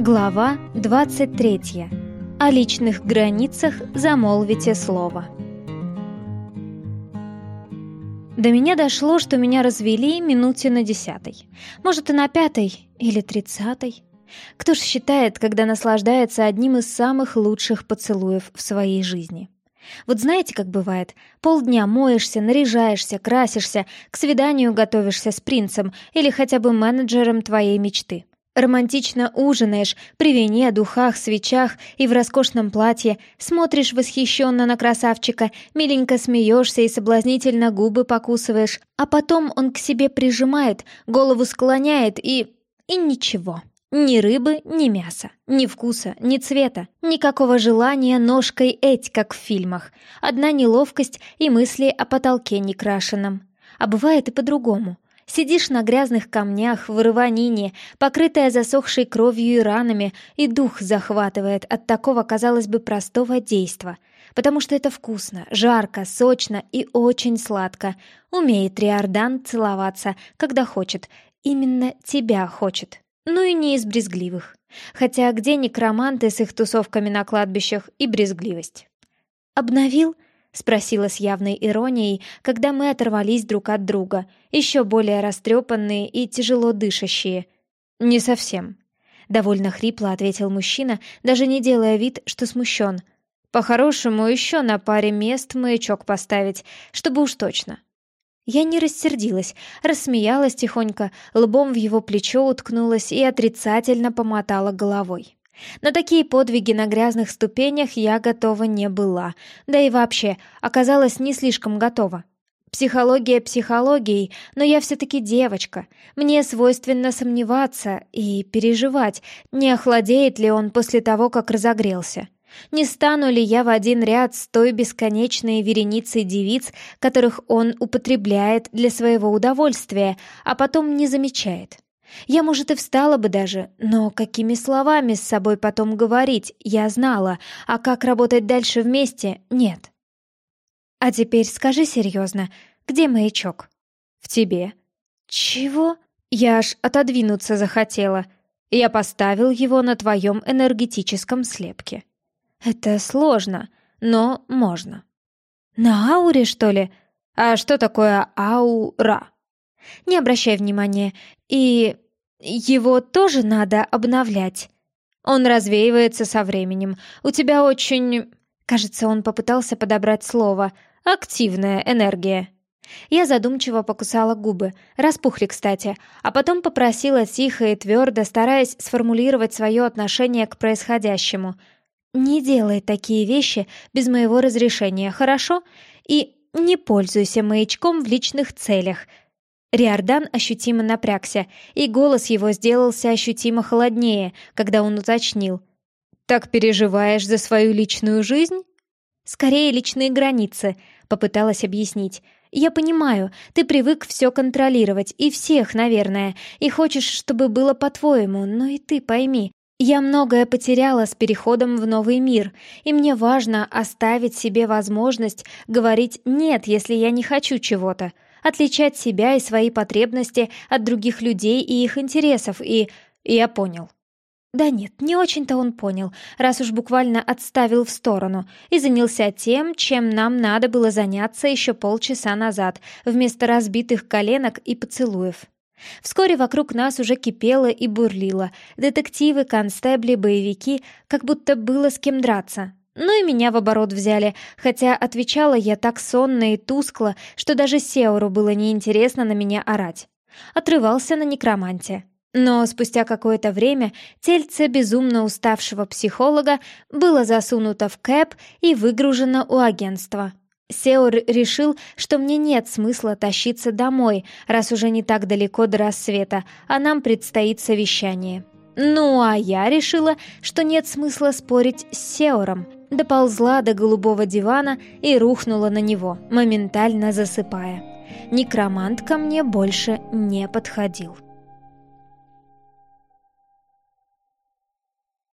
Глава 23. О личных границах замолвите слово. До меня дошло, что меня развели минуте на десятой. Может, и на пятой или тридцатой. Кто ж считает, когда наслаждается одним из самых лучших поцелуев в своей жизни? Вот знаете, как бывает? Полдня моешься, наряжаешься, красишься, к свиданию готовишься с принцем или хотя бы менеджером твоей мечты. Романтично ужинаешь при вине, духах, свечах и в роскошном платье, смотришь восхищенно на красавчика, миленько смеешься и соблазнительно губы покусываешь, а потом он к себе прижимает, голову склоняет и... и ничего. Ни рыбы, ни мяса, ни вкуса, ни цвета, никакого желания ножкой эть, как в фильмах. Одна неловкость и мысли о потолке некрашенном. А бывает и по-другому — Сидишь на грязных камнях в рванине, покрытая засохшей кровью и ранами, и дух захватывает от такого, казалось бы, простого действа. Потому что это вкусно, жарко, сочно и очень сладко. Умеет Риордан целоваться, когда хочет. Именно тебя хочет. Ну и не из брезгливых. Хотя где некроманты с их тусовками на кладбищах и брезгливость? «Обновил?» — спросила с явной иронией, когда мы оторвались друг от друга, еще более растрепанные и тяжело дышащие. «Не совсем», — довольно хрипло ответил мужчина, даже не делая вид, что смущен. «По-хорошему, еще на паре мест маячок поставить, чтобы уж точно». Я не рассердилась, рассмеялась тихонько, лбом в его плечо уткнулась и отрицательно помотала головой. На такие подвиги на грязных ступенях я готова не была, да и вообще оказалась не слишком готова. Психология психологией, но я все-таки девочка. Мне свойственно сомневаться и переживать, не охладеет ли он после того, как разогрелся. Не стану ли я в один ряд с той бесконечной вереницей девиц, которых он употребляет для своего удовольствия, а потом не замечает? Я, может, и встала бы даже, но какими словами с собой потом говорить, я знала, а как работать дальше вместе — нет. А теперь скажи серьезно, где маячок? В тебе. Чего? Я аж отодвинуться захотела. Я поставил его на твоем энергетическом слепке. Это сложно, но можно. На ауре, что ли? А что такое аура? Не обращай внимания. И его тоже надо обновлять. Он развеивается со временем. У тебя очень... Кажется, он попытался подобрать слово. Активная энергия. Я задумчиво покусала губы, распухли, кстати, а потом попросила тихо и твердо, стараясь сформулировать свое отношение к происходящему. «Не делай такие вещи без моего разрешения, хорошо? И не пользуйся маячком в личных целях. Риордан ощутимо напрягся, и голос его сделался ощутимо холоднее, когда он уточнил. «Так переживаешь за свою личную жизнь?» «Скорее, личные границы», — попыталась объяснить. «Я понимаю, ты привык все контролировать, и всех, наверное, и хочешь, чтобы было по-твоему, но и ты пойми, я многое потеряла с переходом в новый мир, и мне важно оставить себе возможность говорить «нет», если я не хочу чего-то отличать себя и свои потребности от других людей и их интересов, и... я понял. Да нет, не очень-то он понял, раз уж буквально отставил в сторону и занялся тем, чем нам надо было заняться еще полчаса назад, вместо разбитых коленок и поцелуев. Вскоре вокруг нас уже кипело и бурлило. Детективы, констебли, боевики, как будто было с кем драться. Ну и меня в оборот взяли, хотя отвечала я так сонно и тускло, что даже Сеору было неинтересно на меня орать. Отрывался на некроманте. Но спустя какое-то время тельце безумно уставшего психолога было засунуто в кэп и выгружено у агентства. Сеор решил, что мне нет смысла тащиться домой, раз уже не так далеко до рассвета, а нам предстоит совещание. Ну, а я решила, что нет смысла спорить с Сеором, доползла до голубого дивана и рухнула на него, моментально засыпая. Некромант ко мне больше не подходил.